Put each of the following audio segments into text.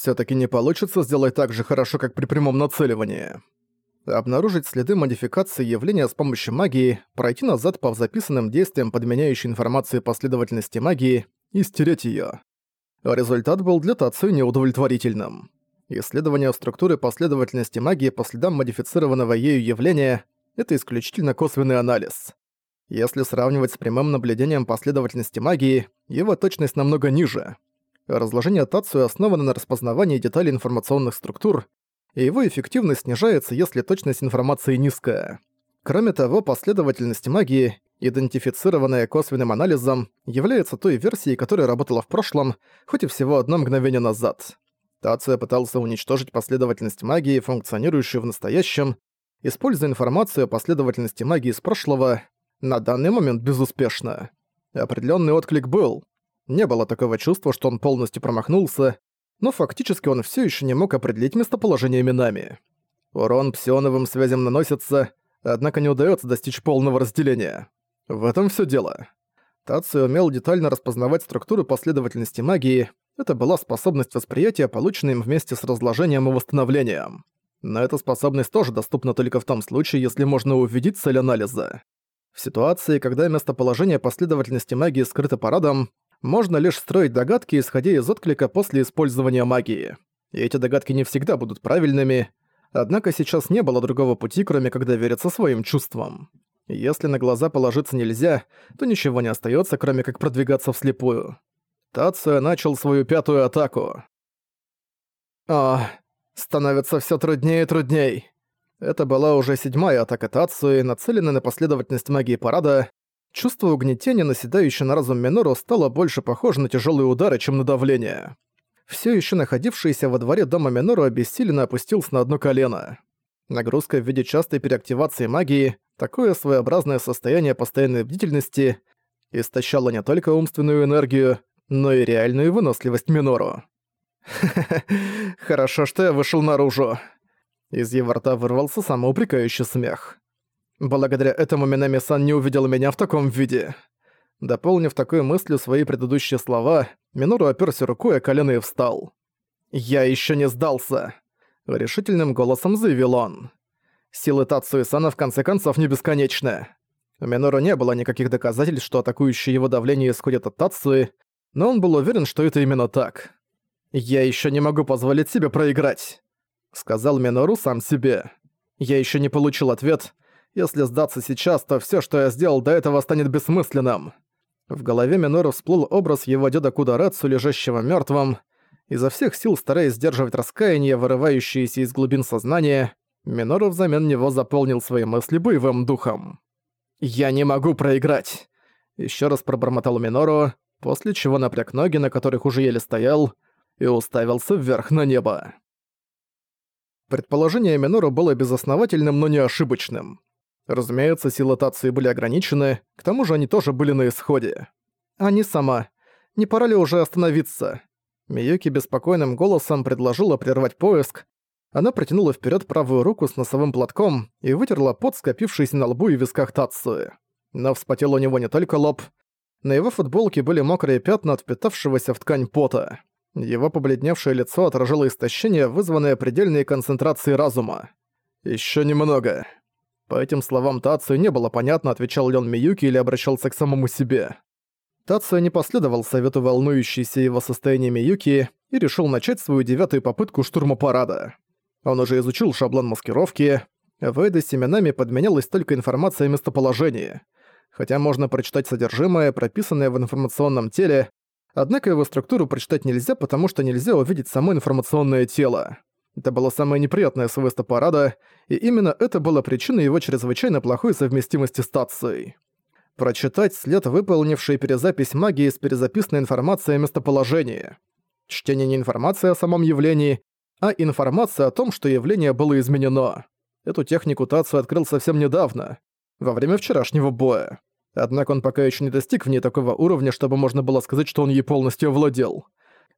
Всё-таки не получится сделать так же хорошо, как при прямом нацеливании. Обнаружить следы модификации явления с помощью магии, пройти назад по записанным действиям подменяющей информации последовательности магии и стереть её. Результат был для Тацию неудовлетворительным. Исследование структуры последовательности магии по следам модифицированного ею явления — это исключительно косвенный анализ. Если сравнивать с прямым наблюдением последовательности магии, его точность намного ниже. Разложение Тацию основано на распознавании деталей информационных структур, и его эффективность снижается, если точность информации низкая. Кроме того, последовательность магии, идентифицированная косвенным анализом, является той версией, которая работала в прошлом, хоть и всего одно мгновение назад. Тация пытался уничтожить последовательность магии, функционирующую в настоящем, используя информацию о последовательности магии из прошлого, на данный момент безуспешно. Определенный отклик был. Не было такого чувства, что он полностью промахнулся, но фактически он все еще не мог определить местоположение именами. Урон псионовым связям наносится, однако не удается достичь полного разделения. В этом все дело. Тацию умел детально распознавать структуру последовательности магии, это была способность восприятия, полученная им вместе с разложением и восстановлением. Но эта способность тоже доступна только в том случае, если можно увидеть цель анализа. В ситуации, когда местоположение последовательности магии скрыто парадом, можно лишь строить догадки, исходя из отклика после использования магии. И эти догадки не всегда будут правильными, однако сейчас не было другого пути, кроме как довериться своим чувствам. Если на глаза положиться нельзя, то ничего не остается, кроме как продвигаться вслепую. Тация начал свою пятую атаку. А, становится все труднее и трудней. Это была уже седьмая атака Тацуи, нацеленная на последовательность магии парада. Чувство угнетения, наседающее на разум Минору, стало больше похоже на тяжелые удары, чем на давление. Все еще находившийся во дворе дома Минору обессиленно опустился на одно колено. Нагрузка в виде частой переактивации магии, такое своеобразное состояние постоянной бдительности, истощало не только умственную энергию, но и реальную выносливость Минору. хорошо, что я вышел наружу». Из его рта вырвался самоупрекающий смех. Благодаря этому Минами-сан не увидел меня в таком виде. Дополнив такой мыслью свои предыдущие слова, Минору оперся рукой о колено и встал. «Я еще не сдался!» — решительным голосом заявил он. «Силы Тацуи-сана в конце концов не бесконечны». У Минору не было никаких доказательств, что атакующее его давление исходит от Тацуи, но он был уверен, что это именно так. «Я еще не могу позволить себе проиграть», — сказал Минору сам себе. «Я еще не получил ответ. Если сдаться сейчас, то все, что я сделал до этого, станет бессмысленным». В голове Минору всплыл образ его деда Кударацу, лежащего мертвым. Изо всех сил стараясь сдерживать раскаяние, вырывающееся из глубин сознания, Минору взамен него заполнил свои мысли боевым духом. «Я не могу проиграть!» Еще раз пробормотал Минору, после чего напряг ноги, на которых уже еле стоял, и уставился вверх на небо. Предположение Минору было безосновательным, но не ошибочным. Разумеется, силы Тации были ограничены, к тому же они тоже были на исходе. Не сама. Не пора ли уже остановиться? Миюки беспокойным голосом предложила прервать поиск. Она протянула вперед правую руку с носовым платком и вытерла пот, скопившийся на лбу и висках Тацуи. Но вспотел у него не только лоб, на его футболке были мокрые пятна от впитавшегося в ткань пота. Его побледневшее лицо отражало истощение, вызванное предельной концентрацией разума. «Ещё немного». По этим словам Тацию не было понятно, отвечал ли он Миюки или обращался к самому себе. Тацию не последовал совету волнующейся его состояния Миюки и решил начать свою девятую попытку штурма парада. Он уже изучил шаблон маскировки. В Эйде семенами подменялась только информация о местоположении — хотя можно прочитать содержимое, прописанное в информационном теле, однако его структуру прочитать нельзя, потому что нельзя увидеть само информационное тело. Это было самое неприятное свойство парада, и именно это было причиной его чрезвычайно плохой совместимости с стацией. Прочитать след, выполнивший перезапись магии с перезаписанной информацией о местоположении. Чтение не информации о самом явлении, а информация о том, что явление было изменено. Эту технику Тацу открыл совсем недавно, во время вчерашнего боя. Однако он пока еще не достиг в ней такого уровня, чтобы можно было сказать, что он ей полностью овладел.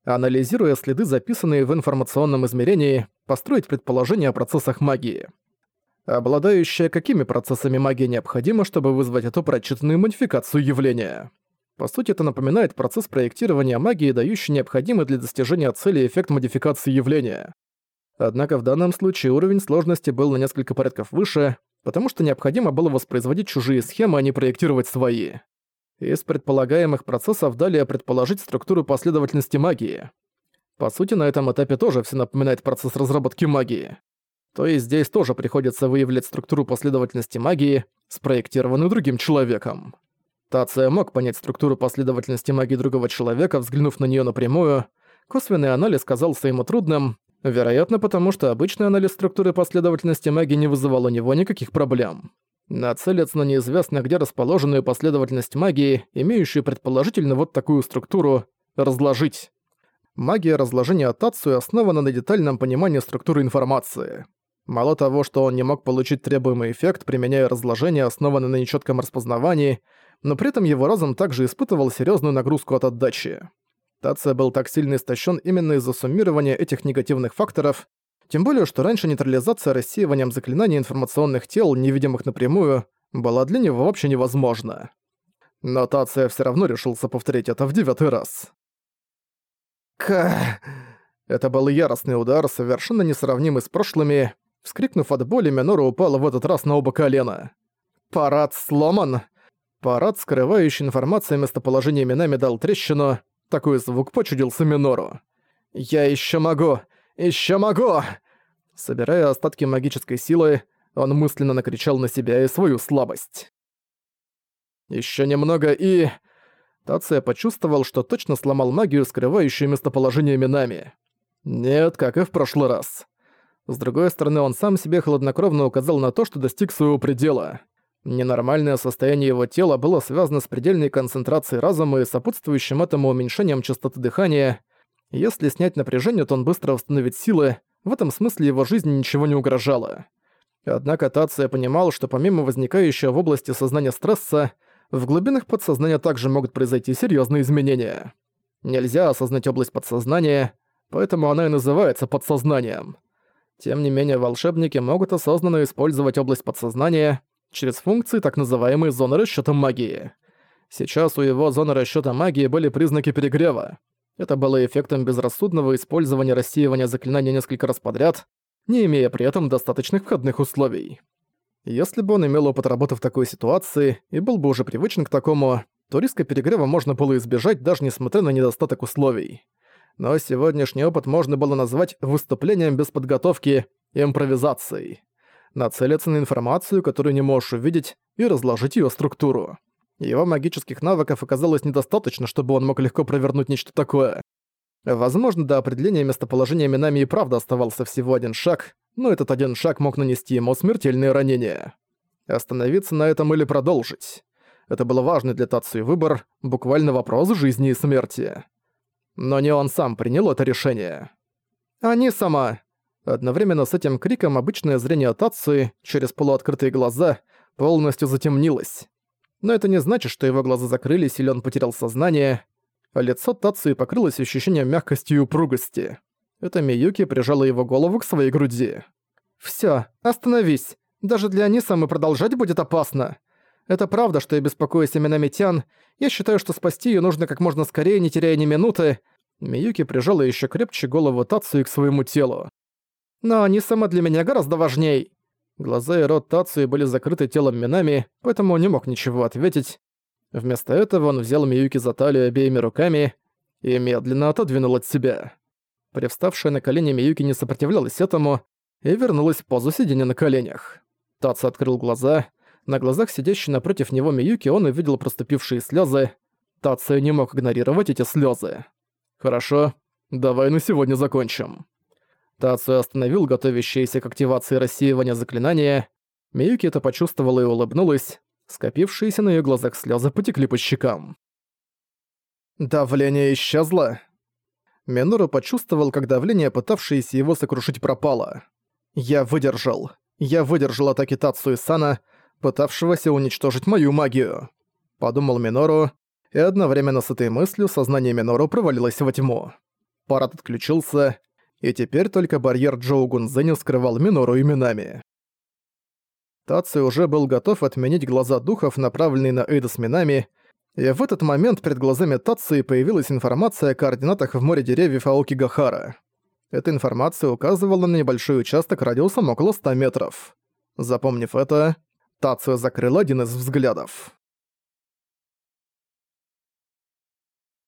Анализируя следы, записанные в информационном измерении, построить предположение о процессах магии. Обладающая какими процессами магии необходимо, чтобы вызвать эту прочитанную модификацию явления? По сути, это напоминает процесс проектирования магии, дающий необходимый для достижения цели эффект модификации явления. Однако в данном случае уровень сложности был на несколько порядков выше, потому что необходимо было воспроизводить чужие схемы, а не проектировать свои. Из предполагаемых процессов далее предположить структуру последовательности магии. По сути, на этом этапе тоже все напоминает процесс разработки магии. То есть здесь тоже приходится выявлять структуру последовательности магии, спроектированную другим человеком. Тация мог понять структуру последовательности магии другого человека, взглянув на нее напрямую. Косвенный анализ казался ему трудным, вероятно потому, что обычный анализ структуры последовательности магии не вызывал у него никаких проблем. Нацелиться на неизвестно где расположенную последовательность магии, имеющую предположительно вот такую структуру, разложить. Магия разложения Тацию основана на детальном понимании структуры информации. Мало того, что он не мог получить требуемый эффект, применяя разложение, основанное на нечетком распознавании, но при этом его разум также испытывал серьезную нагрузку от отдачи. Тация был так сильно истощен именно из-за суммирования этих негативных факторов, тем более, что раньше нейтрализация рассеиванием заклинаний информационных тел, невидимых напрямую, была для него вообще невозможна. Но Тация все равно решился повторить это в девятый раз. Ка... Это был яростный удар, совершенно несравнимый с прошлыми, Вскрикнув от боли, Минора упала в этот раз на оба колена. «Парад сломан!» Парад, скрывающий информацию о местоположении Минами, дал трещину. Такой звук почудился Минору. «Я еще могу! Еще могу!» Собирая остатки магической силы, он мысленно накричал на себя и свою слабость. Еще немного и... Тация почувствовал, что точно сломал магию, скрывающую местоположение Минами. Нет, как и в прошлый раз. С другой стороны, он сам себе хладнокровно указал на то, что достиг своего предела. Ненормальное состояние его тела было связано с предельной концентрацией разума и сопутствующим этому уменьшением частоты дыхания. Если снять напряжение, то он быстро восстановит силы, в этом смысле его жизни ничего не угрожало. Однако Тация понимал, что помимо возникающего в области сознания стресса, в глубинах подсознания также могут произойти серьезные изменения. Нельзя осознать область подсознания, поэтому она и называется подсознанием. Тем не менее, волшебники могут осознанно использовать область подсознания через функции так называемой зоны расчёта магии. Сейчас у его зоны расчёта магии были признаки перегрева. Это было эффектом безрассудного использования рассеивания заклинания несколько раз подряд, не имея при этом достаточных входных условий. Если бы он имел опыт работы в такой ситуации и был бы уже привычен к такому, то риска перегрева можно было избежать даже несмотря на недостаток условий но сегодняшний опыт можно было назвать выступлением без подготовки, импровизацией. Нацелиться на информацию, которую не можешь увидеть, и разложить ее структуру. Его магических навыков оказалось недостаточно, чтобы он мог легко провернуть нечто такое. Возможно, до определения местоположения Минами и правда оставался всего один шаг, но этот один шаг мог нанести ему смертельные ранения. Остановиться на этом или продолжить. Это был важный для Тацию выбор, буквально вопрос жизни и смерти. Но не он сам принял это решение. «Они сама!» Одновременно с этим криком обычное зрение Тации через полуоткрытые глаза полностью затемнилось. Но это не значит, что его глаза закрылись или он потерял сознание. А лицо Тации покрылось ощущением мягкости и упругости. Это Миюки прижала его голову к своей груди. «Всё, остановись. Даже для Анисамы продолжать будет опасно. Это правда, что я беспокоюсь о Минамитян. Я считаю, что спасти её нужно как можно скорее, не теряя ни минуты. Миюки прижала ещё крепче голову Тацуи к своему телу. Но они сама для меня гораздо важней. Глаза и рот Тацуи были закрыты телом Минами, поэтому он не мог ничего ответить. Вместо этого он взял Миюки за талию обеими руками и медленно отодвинул от себя. Привставшая на колени Миюки не сопротивлялась этому и вернулась в позу сидения на коленях. Таца открыл глаза, на глазах сидящей напротив него Миюки он увидел проступившие слезы. Тацио не мог игнорировать эти слезы. «Хорошо, давай на сегодня закончим». Тацио остановил готовящееся к активации рассеивания заклинания. Миюки это почувствовала и улыбнулась. Скопившиеся на ее глазах слезы потекли по щекам. «Давление исчезло?» Минору почувствовал, как давление, пытавшееся его сокрушить, пропало. «Я выдержал. Я выдержал атаки Тацу и Сана, пытавшегося уничтожить мою магию», — подумал Минору, и одновременно с этой мыслью сознание Минору провалилось во тьму. Парад отключился, и теперь только барьер Джоу Гунзэню скрывал Минору именами. Таци уже был готов отменить глаза духов, направленные на Эйда с Минами, И в этот момент перед глазами Тацуи появилась информация о координатах в море деревьев Аоки-Гахара. Эта информация указывала на небольшой участок радиусом около 100 метров. Запомнив это, Тацуя закрыл один из взглядов.